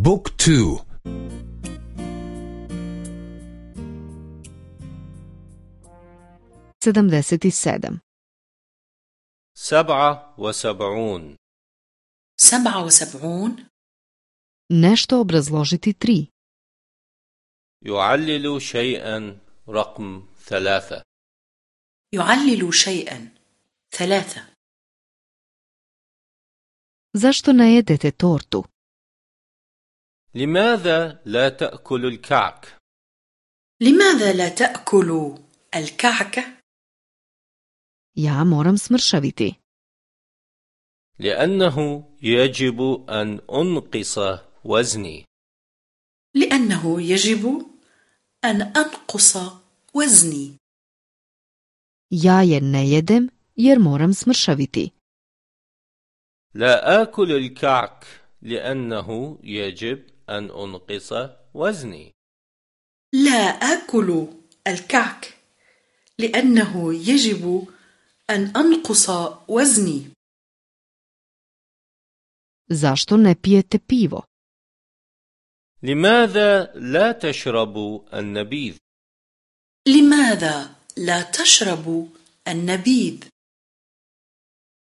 بوك تو sedamdeset sedam سبعة وسبعون. سبعة وسبعون. Nešto obrazložiti tri. يعلل شيئا رقم ثلاثة. يعلل شيئا ثلاثة. Zašto ne jedete tortu? لماذا لا تأكل الكعك؟ لماذا لا تأكل الكعكة؟ Ja moram smršaviti. لأنه يجب أن أنقص وزني لأنه يجب أن أنقص وزني Ja je ne jedem jer moram smršaviti. لا آكل الكعك لأنه يجب أن أنقص وزني لا آكل الكعك لأنه يجب أن أنقص وزني Zašto ne pijete pivo? لماذا لا تشرب النبيذ؟ لماذا لا تشرب النبيذ؟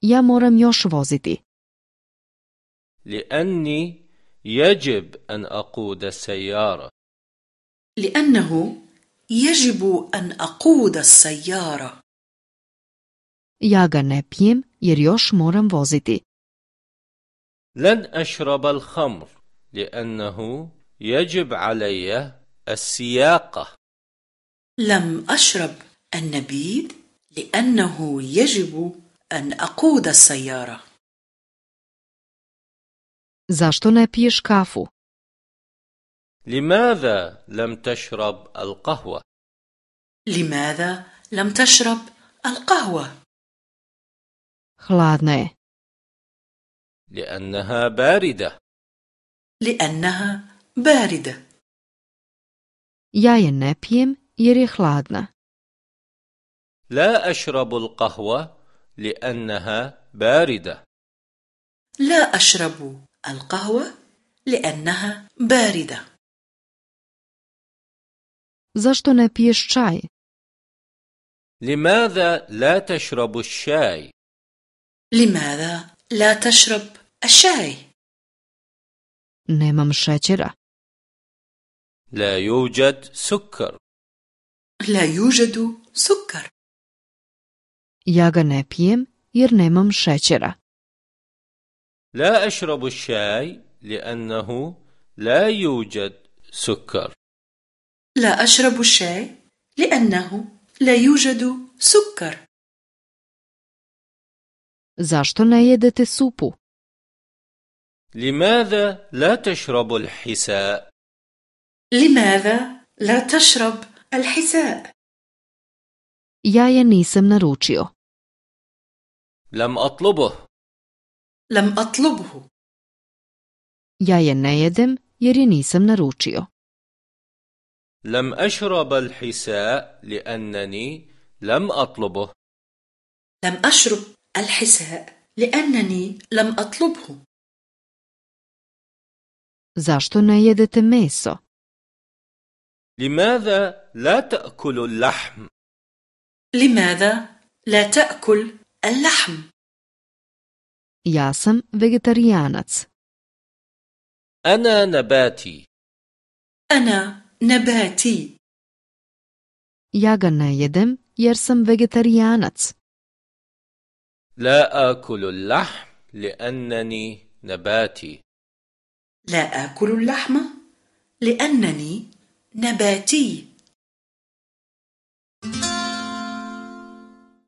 Ja moram još voziti. لأني يجب أن أقود السيارة. لأنه يجب أن أقود السيارة. Ja ga ne pijem jer još moram voziti. لن أشرب الخمر لأنه يجب علي السياقة لم أشرب النبيذ لأنه يجب أن أقود السيارة. Zašto ne piješ kafu? لماذا لم تشرب القهوة؟ لماذا لم تشرب القهوة؟ Je. لأنها باردة لأنها باردة Ja je ne pijem jer je hladna. لا أشرب القهوة لأنها باردة لا أشرب القهوة لأنها باردة Zašto ne piješ čaj? لماذا لا تشرب الشاي؟ لماذا لا تشرب الشاي؟ Nemam šećera. لا يوجد سكر لا يوجد سكر Ja ga ne pijem jer nemam šećera. لا أشرب الشاي لأنه لا يوجد سكر لا أشرب الشاي لأنه لا يوجد سكر Zašto ne jedete supu? لماذا لا تشرب الحساء؟ لماذا لا تشرب الحساء؟ Ja je nisam naručio. لم أطلبه لم أطلبه Ja je ne jedem jer je nisam naručio. لم أشرب الحساء لأنني لم أطلبه لم أشرب الحساء لأنني لم أطلبه Zašto ne jedete meso? لماذا لا تأكل اللحم؟ لماذا لا تأكل اللحم؟ Ja sam vegetarijanac. أنا نباتي أنا نباتي Ja ga ne jedem jer sam vegetarijanac. لا آكل اللحم لأنني نباتي لا آكل اللحم لأنني نباتي